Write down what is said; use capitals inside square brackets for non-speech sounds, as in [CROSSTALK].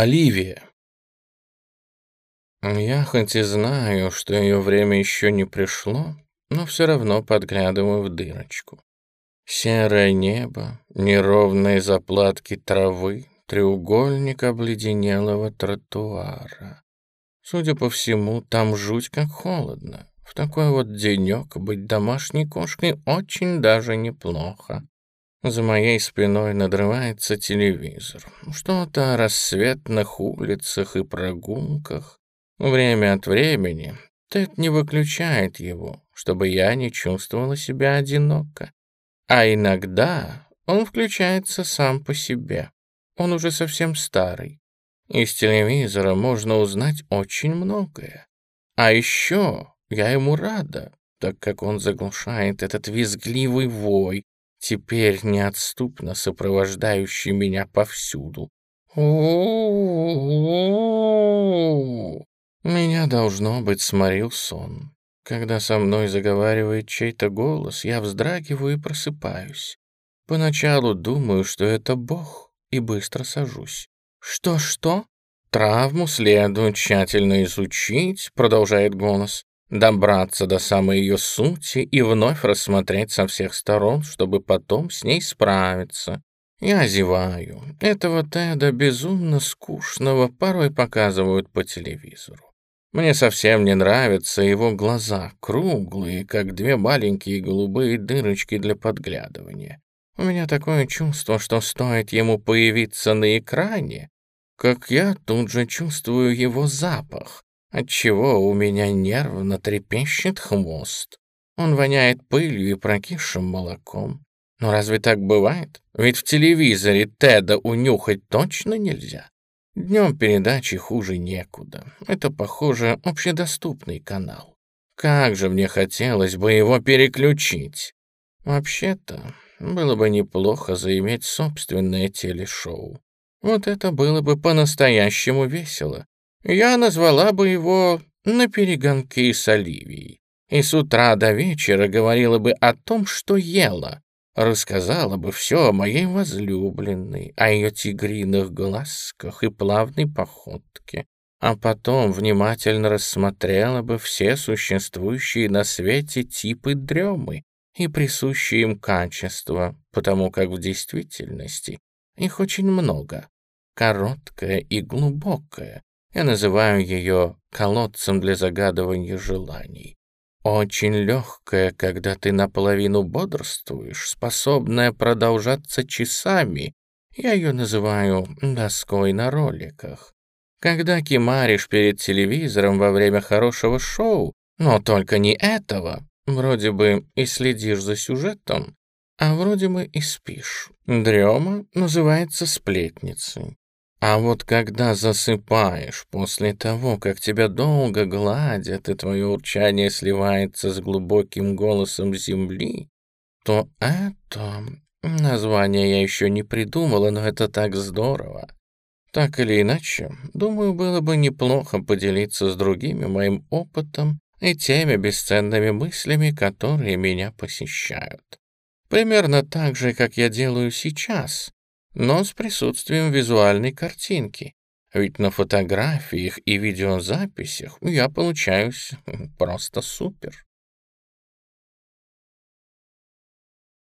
Оливия. Я хоть и знаю, что ее время еще не пришло, но все равно подглядываю в дырочку. Серое небо, неровные заплатки травы, треугольник обледенелого тротуара. Судя по всему, там жуть как холодно. В такой вот денек быть домашней кошкой очень даже неплохо. За моей спиной надрывается телевизор. Что-то о рассветных улицах и прогулках. Время от времени Тед не выключает его, чтобы я не чувствовала себя одиноко. А иногда он включается сам по себе. Он уже совсем старый. Из телевизора можно узнать очень многое. А еще я ему рада, так как он заглушает этот визгливый вой, теперь неотступно сопровождающий меня повсюду. Меня, должно быть, сморил сон. Когда со мной заговаривает чей-то голос, я вздрагиваю и просыпаюсь. Поначалу думаю, что это Бог, и быстро сажусь. «Что-что?» «Травму следует тщательно изучить», — продолжает голос добраться до самой ее сути и вновь рассмотреть со всех сторон, чтобы потом с ней справиться. Я зеваю. Этого Теда безумно скучного порой показывают по телевизору. Мне совсем не нравятся его глаза, круглые, как две маленькие голубые дырочки для подглядывания. У меня такое чувство, что стоит ему появиться на экране, как я тут же чувствую его запах, отчего у меня нервно трепещет хвост. Он воняет пылью и прокисшим молоком. Но разве так бывает? Ведь в телевизоре Теда унюхать точно нельзя. Днем передачи хуже некуда. Это, похоже, общедоступный канал. Как же мне хотелось бы его переключить. Вообще-то, было бы неплохо заиметь собственное телешоу. Вот это было бы по-настоящему весело. Я назвала бы его «На перегонки с Оливией». И с утра до вечера говорила бы о том, что ела. Рассказала бы все о моей возлюбленной, о ее тигриных глазках и плавной походке. А потом внимательно рассмотрела бы все существующие на свете типы дремы и присущие им качества, потому как в действительности их очень много. Короткая и глубокая, я называю ее колодцем для загадывания желаний. Очень легкая, когда ты наполовину бодрствуешь, способная продолжаться часами. Я ее называю доской на роликах. Когда кимаришь перед телевизором во время хорошего шоу, но только не этого, вроде бы и следишь за сюжетом, а вроде бы и спишь. Дрема называется сплетницей. А вот когда засыпаешь, после того, как тебя долго гладят, и твое урчание сливается с глубоким голосом земли, то это... Название я еще не придумала, но это так здорово. Так или иначе, думаю, было бы неплохо поделиться с другими моим опытом и теми бесценными мыслями, которые меня посещают. Примерно так же, как я делаю сейчас, но с присутствием визуальной картинки. Ведь на фотографиях и видеозаписях я получаюсь [LAUGHS] просто супер.